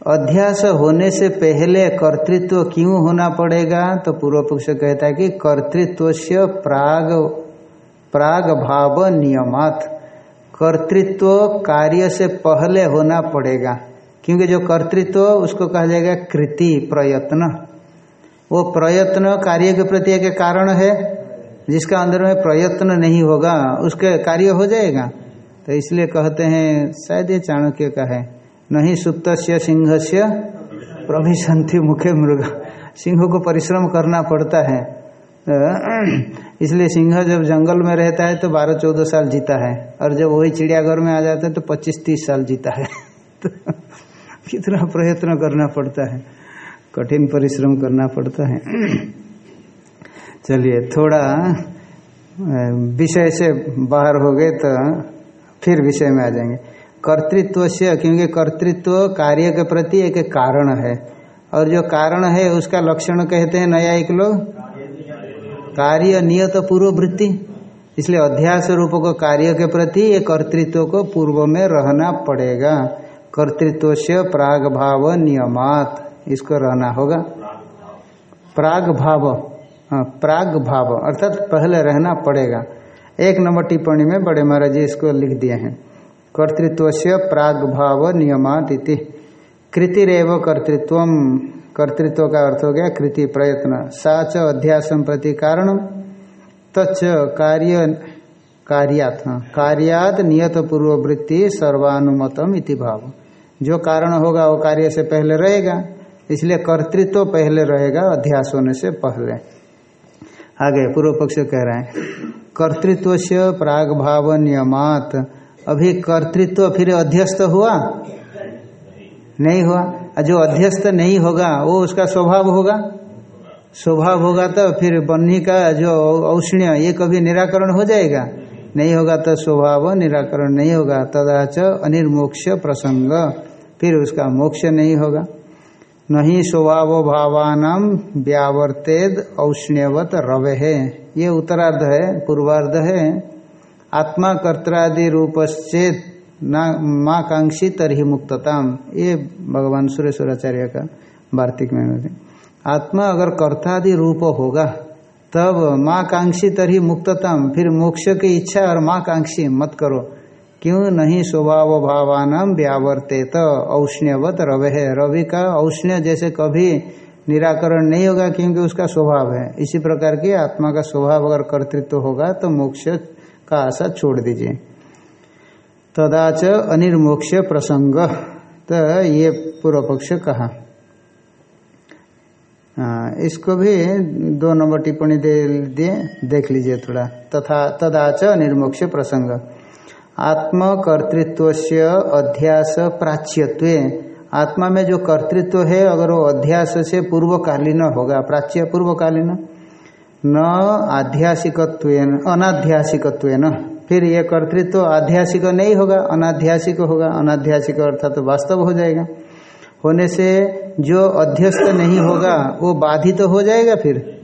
A: अध्यास होने से पहले कर्तृत्व क्यों होना पड़ेगा? तो पूर्व पक्ष कहता है कि कर्तृत्व से प्राग प्राग भाव नियमात कर्तृत्व कार्य से पहले होना पड़ेगा। क्योंकि जो कर्तृत्व, उसको कहा जाएगा कृति, प्रयत्न। वो प्रयत्न कार्य के प्रति एक कारण है, जिसका अंदर में प्रयत्न नहीं होगा, उसके कार्य हो जाएगा। तो इसलिए कहते हैं, शायद ये चाणक्य का है, नहीं सुप्त सिंह से प्रभिशंति मुखे मृग। सिंह को परिश्रम करना पड़ता है। इसलिए सिंह जब जंगल में रहता है तो बारह चौदह साल जीता है। और जब वही चिड़ियाघर में आ जाता है तो पच्चीस तीस साल जीता है। तो कितना प्रयत्न करना पड़ता है। कठिन परिश्रम करना पड़ता है। चलिए, थोड़ा विषय से बाहर हो गए तो फिर विषय में आ जाएँगे। कर्तृत्व से, क्योंकि कर्तृत्व कार्य के प्रति एक कारण है। और जो कारण है उसका लक्षण कहते हैं नया एक लोग। कार्य नियत पूर्व वृत्ति इसलिए अध्यास रूप को कार्य के प्रति ये कर्तृत्व को पूर्व में रहना पड़ेगा। कर्तृत्व से प्राग भाव नियमात। इसको रहना होगा। प्राग भाव हाँ प्राग भाव अर्थात पहले रहना पड़ेगा। एक नंबर टिप्पणी में बड़े महाराज जी इसको लिख दिए हैं। कर्तृत्व से प्राग भाव नियमात इति। कृतिरव कर्तृत्व कर्तृत्व का अर्थ हो गया कृति प्रयत्न। साच अध्यासम प्रति कारण तच कार्य कार्यात कार्यात नियत पूर्ववृत्ति सर्वानुमतम इति भाव। जो कारण होगा वो कार्य से पहले रहेगा, इसलिए कर्तृत्व तो पहले रहेगा, अध्यास होने से पहले। आगे पूर्व पक्ष कह रहे हैं कर्तृत्व से प्राग भाव नियमात। अभी कर्तृत्व फिर अध्यस्त हुआ? नहीं हुआ। जो अध्यस्त नहीं होगा, वो उसका स्वभाव होगा? स्वभाव होगा तो फिर बन्ही का जो औष्ण्य, ये कभी निराकरण हो जाएगा? नहीं होगा तो स्वभाव निराकरण नहीं होगा। तदाच अनिर्मोक्ष प्रसंग। फिर उसका मोक्ष नहीं होगा। नहीं स्वभाव भावान व्यावर्तेद औष्ण्यवत रवे है ये उत्तरार्ध है, पूर्वार्ध है। आत्मा कर्त्रादि रूपश्चेत माँ कांक्षी तरही मुक्तताम। ये भगवान सुरेश्वराचार्य का वार्तिक में आत्मा अगर कर्तादि रूप होगा, तब माँ कांक्षी तरही मुक्तताम। फिर मोक्ष की इच्छा और माँ कांक्षी मत करो। क्यों नहीं स्वभाव भावान व्यावर्ते तो औष्ण्यवत रवे। है रवि का औष्ण्य जैसे कभी निराकरण नहीं होगा क्योंकि उसका स्वभाव है। इसी प्रकार की आत्मा का स्वभाव अगर कर्तृत्व होगा तो मोक्ष का आशा छोड़ दीजिए। तदाच अनिर्मोक्ष प्रसंग तो ये पूर्व पक्ष कहा इसको भी दो नंबर टिप्पणी दे दिए देख लीजिए थोड़ा। तथा तदाच निर्मोक्ष प्रसंग आत्मकर्तृत्व से अध्यास प्राच्यत्व। आत्मा में जो कर्तृत्व है, अगर वो अध्यास से पूर्वकालीन होगा, प्राच्य पूर्वकालीन, न आध्यासिकत्व अनाध्यासिकत्व फिर ये कर्तृत्व तो आध्यासिक नहीं होगा, अनाध्यासिक होगा। अनाध्यासिक अर्थात तो वास्तव हो जाएगा। होने से जो अध्यस्त नहीं होगा, वो बाधित तो हो जाएगा फिर?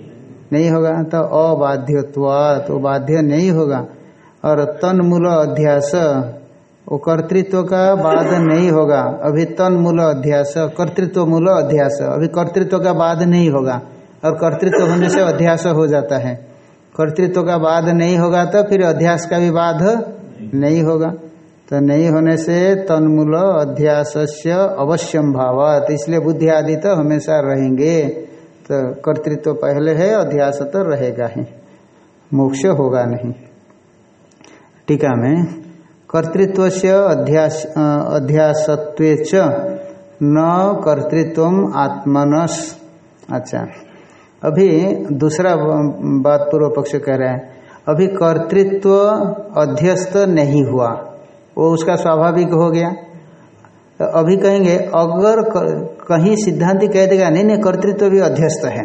A: नहीं होगा। तो अबाध्यत्वात, वो बाध्य नहीं होगा। और तन मूल अध्यास, वो कर्तृत्व का बाद नहीं होगा। अभी तन मूल अध्यास कर्तृत्व मूल अध्यास। अभी कर्तृत्व का बाद नहीं होगा। और कर्तृत्व होने से अध्यास हो जाता है। कर्तृत्व का बाद नहीं होगा तो फिर अध्यास का भी बाध नहीं होगा। तो नहीं होने से तन्मूल अध्यास से अवश्यम भाव इसलिए बुद्धि आदि तो हमेशा रहेंगे। तो कर्तृत्व पहले है, अध्यास तो रहेगा ही। मोक्ष होगा नहीं। टीका में कर्तृत्व से अध्यास अध्यासत्व न कर्तृत्व आत्मनस। अच्छा। अभी दूसरा बात पूर्व पक्ष कह रहे हैं, अभी कर्तृत्व अध्यस्त नहीं हुआ। वो उसका स्वाभाविक हो गया। तो अभी कहेंगे, अगर कहीं सिद्धांति कह देगा, नहीं नहीं, कर्तृत्व भी अध्यस्त है।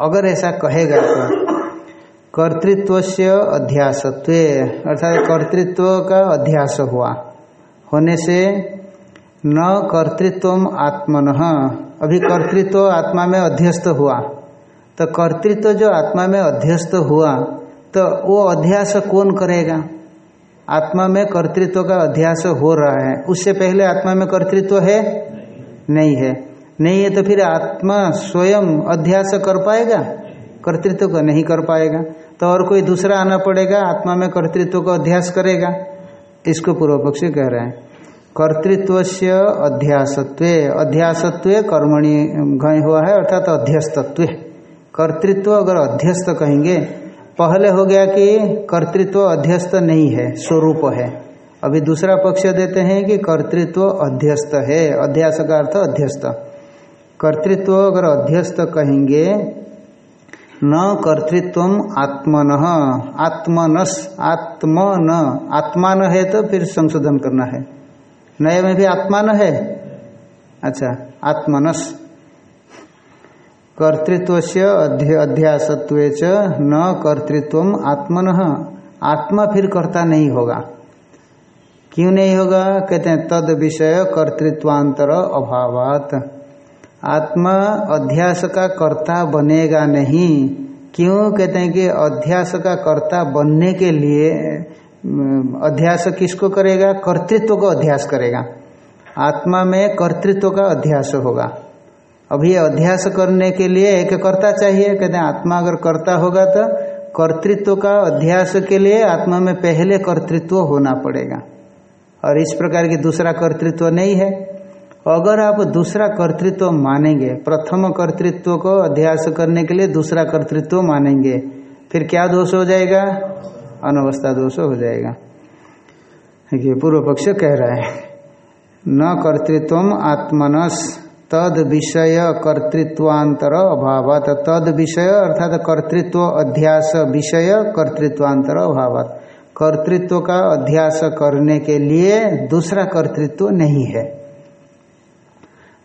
A: अगर ऐसा कहेगा तो। कर्तृत्व से अध्यासत्व, अर्थात कर्तृत्व का अध्यास हुआ। होने से न कर्तृत्व आत्मन, अभी कर्तृत्व आत्मा में अध्यस्त हुआ। तो कर्तृत्व तो जो आत्मा में अध्यस्त हुआ तो वो अध्यास कौन करेगा? आत्मा में कर्तृत्व का अध्यास हो रहा है। उससे पहले आत्मा में कर्तृत्व है? नहीं है। नहीं है तो फिर आत्मा स्वयं अध्यास कर पाएगा? कर्तृत्व को नहीं कर पाएगा। तो और कोई दूसरा आना पड़ेगा? आत्मा में कर्तृत्व को अध्यास करेगा? इसको पूर्व पक्षी कह रहे हैं। कर्तृत्व से अध्यासत्व। अध्यासत्व कर्मणि घय हुआ है, अर्थात अध्यस्तत्व। कर्तृत्व अगर अध्यस्त कहेंगे, पहले हो गया कि कर्तृत्व अध्यस्त नहीं है, स्वरूप है। अभी दूसरा पक्ष देते हैं कि कर्तृत्व अध्यस्त है, अध्यास का अर्थ अध्यस्त। कर्तृत्व अगर अध्यस्त कहेंगे, न कर्तृत्व आत्मन, आत्मनस, आत्मन। आत्मान है तो फिर संशोधन करना है। नए में भी आत्मान है? अच्छा आत्मनस। कर्तृत्व से अध्यासत्व न कर्तृत्व आत्मन। आत्मा फिर कर्ता नहीं होगा। क्यों नहीं होगा? कहते हैं, तद विषय कर्तृत्वांतर अभावात। आत्मा अध्यास का कर्ता बनेगा नहीं। क्यों? कहते हैं कि अध्यास का कर्ता बनने के लिए अध्यास किसको करेगा? कर्तृत्व को अध्यास करेगा। आत्मा में कर्तृत्व का अध्यास होगा। अभी अध्यास करने के लिए एक कर्ता चाहिए। कहते हैं, आत्मा अगर कर्ता होगा तो कर्तृत्व का अध्यास के लिए आत्मा में पहले कर्तृत्व होना पड़ेगा। और इस प्रकार की दूसरा कर्तृत्व नहीं है। अगर आप दूसरा कर्तृत्व मानेंगे, प्रथम कर्तृत्व को अध्यास करने के लिए दूसरा कर्तृत्व मानेंगे, फिर क्या दोष हो जाएगा? अनवस्था दोष हो जाएगा। देखिए, पूर्व पक्ष कह रहा है, न कर्तृत्व आत्मनस। तद विषय कर्तृत्वांतर अभाव तद विषय अर्थात कर्तृत्व, अध्यास विषय कर्तृत्वांतर अभाव कर्तृत्व का अध्यास करने के लिए दूसरा कर्तृत्व नहीं है।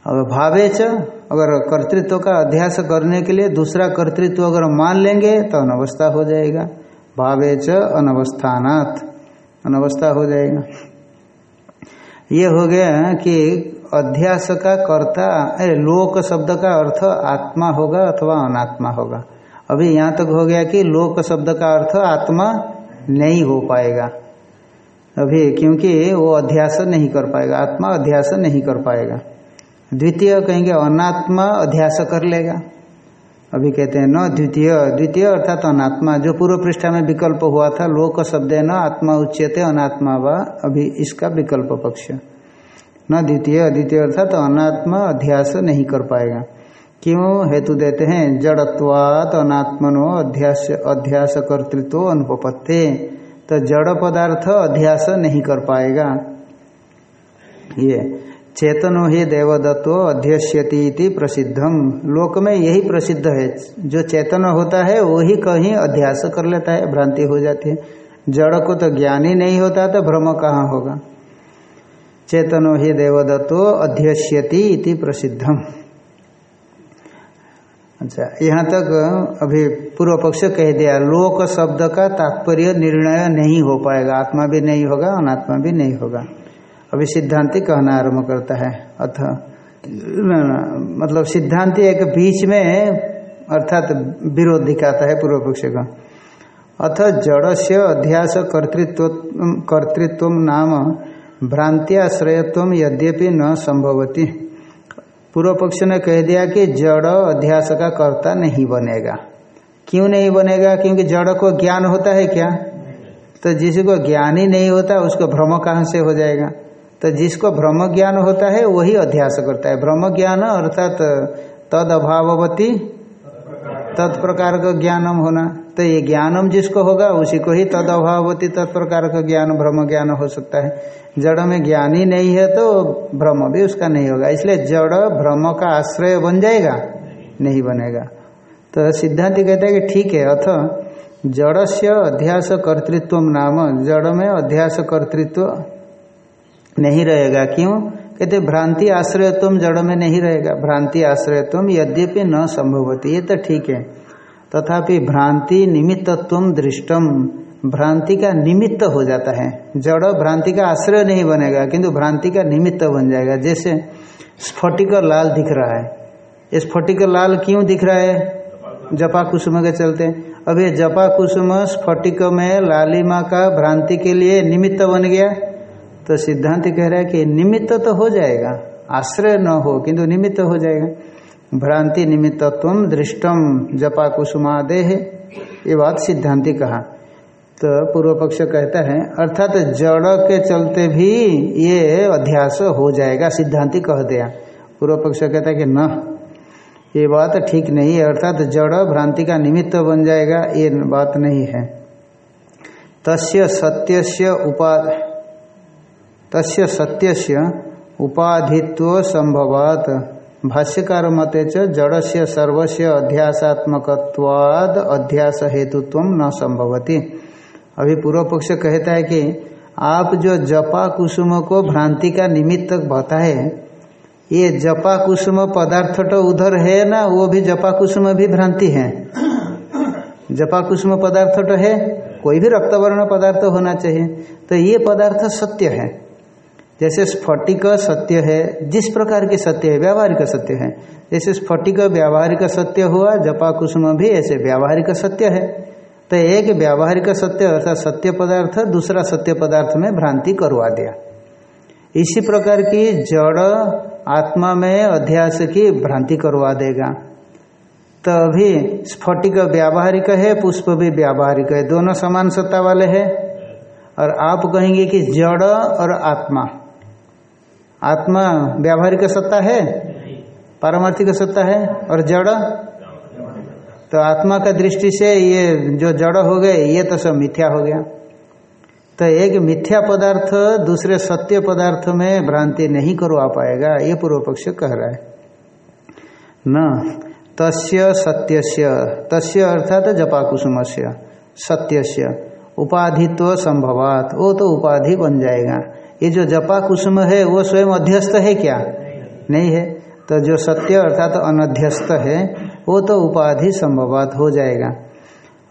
A: और भावेच अगर कर्तृत्व का अध्यास करने के लिए दूसरा कर्तृत्व अगर मान लेंगे तो अनवस्था हो जाएगा। भावेच अनवस्थानात्। अनवस्था हो जाएगा। ये हो गया कि अध्यास का कर्ता लोक शब्द का अर्थ आत्मा होगा अथवा अनात्मा होगा। अभी यहाँ तक हो गया कि लोक शब्द का अर्थ आत्मा नहीं हो पाएगा। अभी क्योंकि वो अध्यास नहीं कर पाएगा, आत्मा अध्यास नहीं कर पाएगा। द्वितीय कहेंगे अनात्मा अध्यास कर लेगा। अभी कहते हैं, न द्वितीय द्वितीय अर्थात अनात्मा, जो पूर्व पृष्ठा में विकल्प हुआ था, लोक शब्द है न आत्मा उच्यते अनात्मा व, अभी इसका विकल्प पक्ष। न द्वितीय द्वितीय अर्थात अनात्मा अध्यास नहीं कर पाएगा। क्यों? हेतु देते हैं, जड़त्वात अनात्मनो अध्यास अध्यास कर्तृत्व अनुपत्ते तो जड़ पदार्थ अध्यास नहीं कर पाएगा। ये, चेतनो ही देवदत्तो अध्यस्यति प्रसिद्धम लोक में यही प्रसिद्ध है। जो चेतन होता है वही कहीं अध्यास कर लेता है, भ्रांति हो जाती है। जड़ को तो ज्ञान ही नहीं होता तो भ्रम कहाँ होगा? चेतनो ही देवदत्तो अध्यस्यति इति प्रसिद्धम। अच्छा यहाँ तक अभी पूर्व पक्ष कह दिया, लोक शब्द का तात्पर्य निर्णय नहीं हो पाएगा, आत्मा भी नहीं होगा, अनात्मा भी नहीं होगा। अभी सिद्धांति कहना आरंभ करता है, अथ मतलब सिद्धांति एक बीच में अर्थात विरोध दिखाता है पूर्व पक्ष का। अथ जड़ से अध्यास कर्तृत्व कर्तृत्व नाम भ्रांत्याश्रयत्व यद्यपि न संभवती। पूर्व पक्ष ने कह दिया कि जड़ अध्यास का कर्ता नहीं बनेगा। क्यों नहीं बनेगा? क्योंकि जड़ को ज्ञान होता है क्या? तो जिसको ज्ञान ही नहीं होता, उसको भ्रम कहाँ से हो जाएगा? तो जिसको भ्रम ज्ञान होता है, वही अध्यास करता है। भ्रम ज्ञान अर्थात तद अभाववती तत्प्रकार का ज्ञानम होना। तो ये ज्ञानम जिसको होगा उसी को ही तद अभावती तत्प्रकार का ज्ञान ब्रह्म ज्ञान हो सकता है। जड़ में ज्ञान ही नहीं है तो ब्रह्म भी उसका नहीं होगा। इसलिए जड़ ब्रह्म का आश्रय बन जाएगा, नहीं बनेगा। तो सिद्धांत कहता है कि ठीक है, अथ जड़ से अध्यास कर्तृत्व नाम, जड़ में अध्यास कर्तृत्व नहीं रहेगा। क्यों? कहते भ्रांति आश्रयत्व जड़ में नहीं रहेगा। भ्रांति आश्रयत्व यद्यपि न संभवती, ये तो ठीक है। तथापि भ्रांति निमित्तत्व दृष्टम भ्रांति का निमित्त हो जाता है। जड़ भ्रांति का आश्रय नहीं बनेगा, किंतु भ्रांति का निमित्त बन जाएगा। जैसे स्फटिक लाल दिख रहा है। ये स्फटिक लाल क्यों दिख रहा है? जपा कुसुम के चलते। अब ये जपा कुसुम स्फटिक में लालिमा का भ्रांति के लिए निमित्त बन गया। तो सिद्धांत कह रहा है कि निमित्त तो हो जाएगा। आश्रय न हो, किंतु निमित्त हो जाएगा। भ्रांति निमित्तत्व दृष्टम जपा कुसुमादेह। ये बात सिद्धांति कहा। तो पूर्व पक्ष कहता है, अर्थात जड़ के चलते भी ये अध्यास हो जाएगा, सिद्धांति कह दिया। पूर्व पक्ष कहता है कि न, ये बात ठीक नहीं है, अर्थात जड़ भ्रांति का निमित्त बन जाएगा, ये बात नहीं है। तस्य सत्यस्य उपा, तस्य सत्यस्य उपाधित्व संभवात। भाष्यकार मते च जड़ से सर्वस्य अध्यासात्मकवाद अध्यास हेतुत्व न संभवती अभी पूर्व पक्ष कहता है कि आप जो जपा कुसुम को भ्रांति का निमित्त बताए ये जपा कुसुम पदार्थ तो उधर है ना, वो भी जपा कुसुम भी भ्रांति है। जपा कुसुम पदार्थ तो है, कोई भी रक्तवर्ण पदार्थ होना चाहिए तो ये पदार्थ सत्य है। जैसे स्फटिक सत्य है, जिस प्रकार के सत्य है, व्यावहारिक सत्य है। जैसे स्फटिक व्यावहारिक सत्य हुआ जपा कुसुम भी ऐसे व्यावहारिक सत्य है। तो एक व्यावहारिक सत्य अर्थात सत्य पदार्थ, दूसरा सत्य पदार्थ में भ्रांति करवा दिया। इसी प्रकार की जड़ आत्मा में अध्यास की भ्रांति करवा देगा। तो अभी स्फटिक व्यावहारिक है, पुष्प भी व्यावहारिक है, दोनों समान सत्ता वाले हैं। और आप कहेंगे कि जड़ और आत्मा। आत्मा व्यावहारिक सत्ता है पारमार्थिक सत्ता है और जड़? तो आत्मा का दृष्टि से ये जो जड़ हो गए ये तो सब मिथ्या हो गया। तो एक मिथ्या पदार्थ दूसरे सत्य पदार्थ में भ्रांति नहीं करवा पाएगा ये पूर्व पक्ष कह रहा है। न तस्य सत्यस्य तस्य अर्थात जपाकुसुम से सत्यस्य उपाधित्व संभवात वो तो उपाधि बन जाएगा। ये जो जपा कुसुम है, वो स्वयं अध्यस्त है क्या? नहीं है। तो जो सत्य अर्थात तो अनध्यस्त है, वो तो उपाधि संभवात हो जाएगा।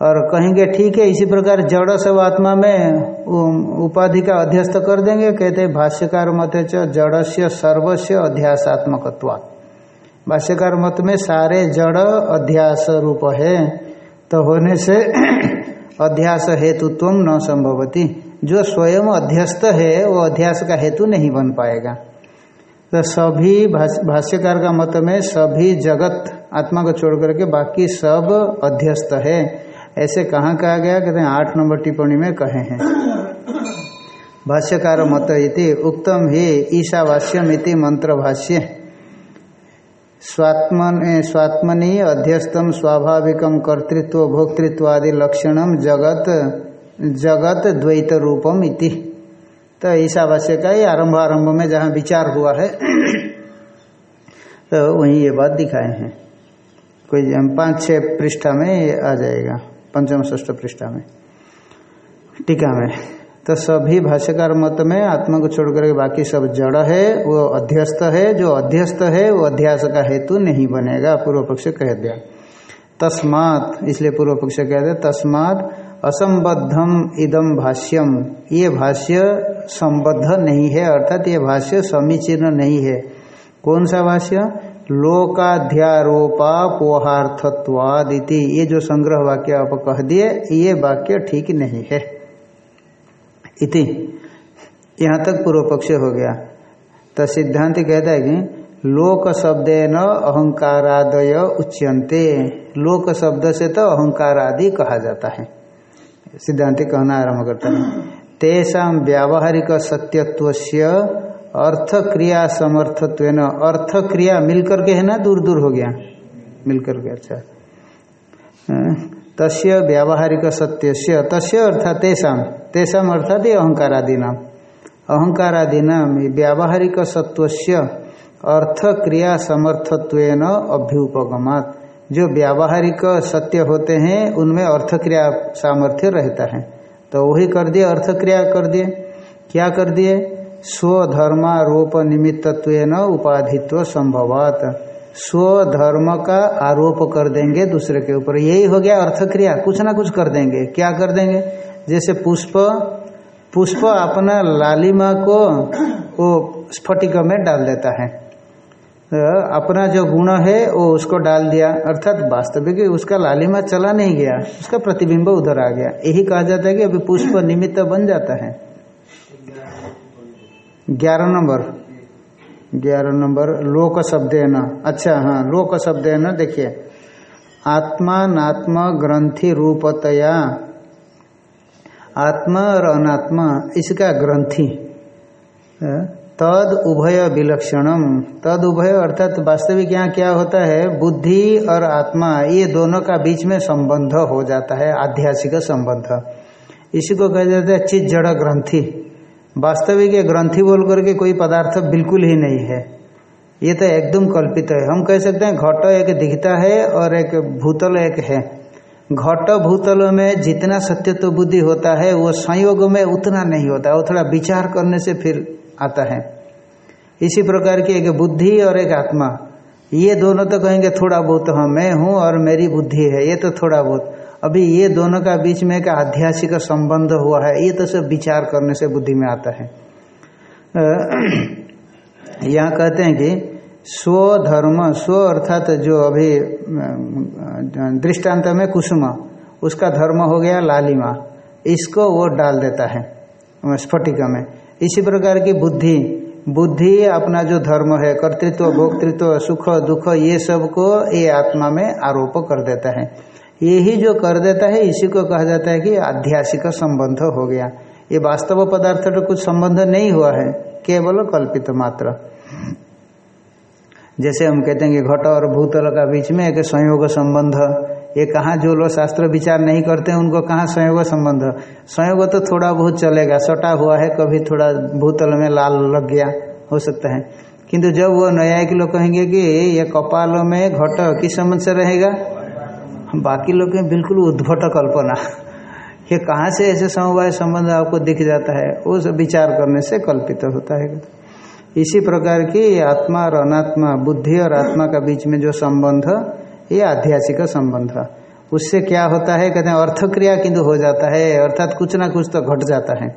A: और कहेंगे, ठीक है, इसी प्रकार जड़ सब आत्मा में उपाधि का अध्यस्त कर देंगे। कहते हैं, भाष्यकार मत है जड़ से सर्वस्व अध्यासात्मकत्वा भाष्यकार मत में सारे जड़ अध्यास रूप है तो होने से अध्यास हेतुत्व न संभवती। जो स्वयं अध्यस्त है, वो अध्यास का हेतु नहीं बन पाएगा। तो सभी भाष्यकार का मत में सभी जगत, आत्मा को छोड़ करके बाकी सब अध्यस्त है। ऐसे कहाँ कहा गया? कहते हैं, आठ नंबर टिप्पणी में कहे हैं। भाष्यकार मत इति, उक्तम ही ईशावास्यम इति मंत्र भाष्य स्वात्मन स्वात्मनि अध्यस्तम, स्वाभाविकम, कर्तृत्व, भोक्तृत्व आदि लक्षणम जगत जगत द्वैत रूपम इति। तो ईशावास्य का ही, आरंभ आरंभ में जहाँ विचार हुआ है तो वहीं ये बात दिखाए हैं। कोई पाँच छः पृष्ठा में आ जाएगा, पंचम षष्ठ पृष्ठा में। टीका में। तो सभी भाष्यकार मत में आत्मा को छोड़ करके बाकी सब जड़ है, वो अध्यस्त है, जो अध्यस्त है, वो अध्यास का हेतु नहीं बनेगा, पूर्व पक्ष कह दिया। तस्मात, इसलिए पूर्व पक्ष कह दिया, तस्मात असंबद्धम इदम भाष्यम। ये भाष्य संबद्ध नहीं है, अर्थात ये भाष्य समीचीन नहीं है। कौन सा भाष्य? लोकाध्यारोपा पोहार्थत्वादिति ये जो संग्रह वाक्य आप कह दिए, ये वाक्य ठीक नहीं है। इति। यहाँ तक पूर्व पक्ष हो गया। तो सिद्धांत कहता है कि लोक शब्द न अहंकारादय उच्यंते लोक शब्द से तो अहंकार आदि कहा जाता है। सिद्धांत कहना आरंभ करता है। तेषा व्यावहारिक सत्यत्व अर्थ क्रिया समर्थत्व अर्थ क्रिया मिलकर के है ना दूर दूर हो गया। मिलकर के अच्छा। तस्य व्यावहारिक सत्य तस्य अर्थात तेषाम तेषाम अर्थात ये अहंकारादि नाम। अहंकारादि नाम व्यावहारिक सत्व अर्थ क्रिया समर्थत्व अभ्युपगमात। जो व्यावहारिक सत्य होते हैं, उनमें अर्थक्रिया सामर्थ्य रहता है। तो वही कर दिए, अर्थक्रिया कर दिए। क्या कर दिए? स्वधर्मारोप निमित्तत्व उपाधित्व संभवात। स्वधर्म का आरोप कर देंगे दूसरे के ऊपर। यही हो गया अर्थक्रिया। कुछ ना कुछ कर देंगे। क्या कर देंगे? जैसे पुष्प पुष्प अपना लालिमा को वो स्फटिक में डाल देता है। अपना जो गुण है, वो उसको डाल दिया। अर्थात वास्तविक उसका लालिमा चला नहीं गया, उसका प्रतिबिंब उधर आ गया। यही कहा जाता है कि अभी पुष्प निमित्त बन जाता है। ग्यारह नंबर। ग्यारह नंबर, लोक शब्द है न अच्छा हाँ लोक शब्द न देखिए। आत्मा नात्म ग्रंथि रूपतया। आत्मा और अनात्मा, इसका ग्रंथि। तद उभय विलक्षणम। तद उभय अर्थात वास्तविक यहाँ क्या होता है? बुद्धि और आत्मा, ये दोनों का बीच में संबंध हो जाता है, आध्यासिक संबंध। इसी को कहा जाता है चित जड़ ग्रंथि। वास्तविक ये ग्रंथि बोल करके कोई पदार्थ बिल्कुल ही नहीं है। ये तो एकदम कल्पित है। हम कह सकते हैं घट एक दिखता है और एक भूतल एक है। घट भूतल में जितना सत्यत्व बुद्धि होता है, वो संयोग में उतना नहीं होता। वो थोड़ा विचार करने से फिर आता है। इसी प्रकार की एक बुद्धि और एक आत्मा। ये दोनों तो कहेंगे, थोड़ा बहुत हाँ मैं हूँ और मेरी बुद्धि है, ये तो थोड़ा बहुत। अभी ये दोनों का बीच में एक आध्यासिक संबंध हुआ है, ये तो सब विचार करने से बुद्धि में आता है। यहाँ कहते हैं कि स्वधर्म स्व अर्थात जो अभी दृष्टांत में कुसुम, उसका धर्म हो गया लालिमा। इसको वो डाल देता है, स्फटिका में। इसी प्रकार की बुद्धि बुद्धि अपना जो धर्म है, कर्तृत्व, भोक्तृत्व, सुख, दुख, ये सबको ये आत्मा में आरोप कर देता है। यही जो कर देता है, इसी को कहा जाता है कि आध्यासिक संबंध हो गया। ये वास्तव पदार्थ तो कुछ संबंध नहीं हुआ है, केवल कल्पित मात्र। जैसे हम कहते हैं कि घट और भूतल का बीच में एक संयोग संबंध ये कहाँ जो लोग शास्त्र विचार नहीं करते हैं, उनको कहाँ संयोग संबंध? संयोग तो थोड़ा बहुत चलेगा। सटा हुआ है, कभी थोड़ा भूतल में लाल लग गया, हो सकता है। किंतु जब वो न्यायिक लोग कहेंगे कि ये कपाल में घट किस संबंध से रहेगा? बाकी लोग बिल्कुल उद्भट कल्पना। ये कहाँ से ऐसे समवाय संबंध आपको दिख जाता है? वो विचार करने से कल्पित होता है। इसी प्रकार की आत्मा और अनात्मा, बुद्धि और आत्मा का बीच में जो संबंध ये आध्यासिक संबंध उससे क्या होता है, कहते हैं, अर्थक्रिया किंतु हो जाता है, अर्थात कुछ ना कुछ तो घट जाता है।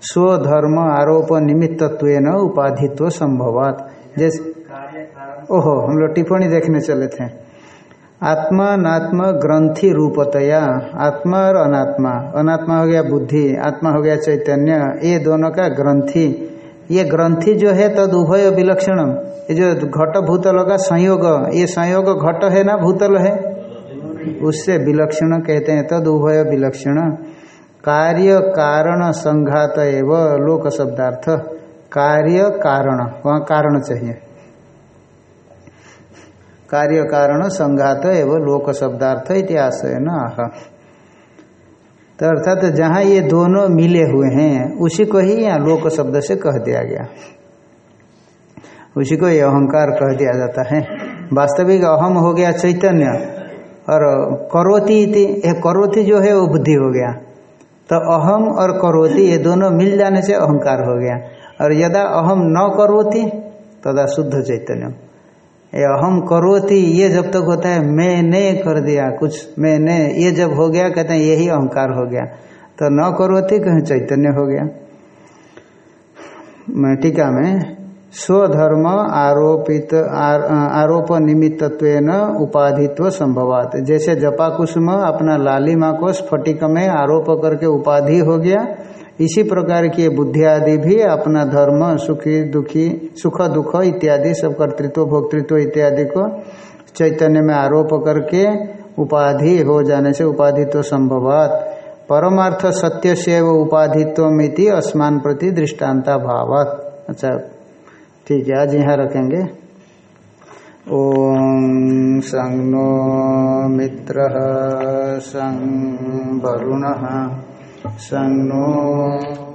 A: स्वधर्म आरोप निमित्तत्व न उपाधित्व संभवात। जैसे ओहो, हम लोग टिप्पणी देखने चले थे। आत्मा नात्म ग्रंथि रूपतया, आत्मा और अनात्मा। अनात्मा हो गया बुद्धि, आत्मा हो गया चैतन्य। ये दोनों का ग्रंथि ये ग्रंथि जो है तद उभय विलक्षणम। ये जो घट भूतल का संयोग, ये संयोग घट है ना भूतल है? उससे विलक्षण कहते हैं, तद उभय विलक्षण। कार्य कारण संघात एव लोक शब्दार्थ। कार्य कारण, वहाँ कारण चाहिए। कार्य कारण संघात एवं लोक शब्दार्थ इतिहास है न आह। तो अर्थात तो जहाँ ये दोनों मिले हुए हैं, उसी को ही यहाँ लोक शब्द से कह दिया गया। उसी को ये अहंकार कह दिया जाता है। वास्तविक अहम हो गया चैतन्य, और करोति करोति जो है, वो बुद्धि हो गया। तो अहम और करोति, ये दोनों मिल जाने से अहंकार हो गया। और यदा अहम न करोति, तदा शुद्ध चैतन्य। ये अहम करोति ये जब तक होता है मैंने कर दिया कुछ मैंने ये जब हो गया कहते हैं यही अहंकार हो गया। तो न करोति कहीं चैतन्य हो गया। मैं टीका में स्वधर्म आरोपित आर, आरोप निमित्तत्व उपाधित्व संभवात। जैसे जपा कुसुम अपना लालिमा को स्फटिक में आरोप करके उपाधि हो गया इसी प्रकार की बुद्धि आदि भी अपना धर्म, सुखी, दुखी, सुख, दुख इत्यादि, सब कर्तृत्व, भोक्तृत्व इत्यादि को चैतन्य में आरोप करके उपाधि हो जाने से उपाधित्व संभवात। परमार्थ सत्य से व उपाधित्व मिति अस्मान प्रति दृष्टान्ता भावत। अच्छा ठीक है, आज यहाँ रखेंगे। ओम संग मित्र, संग वरुण। सं नो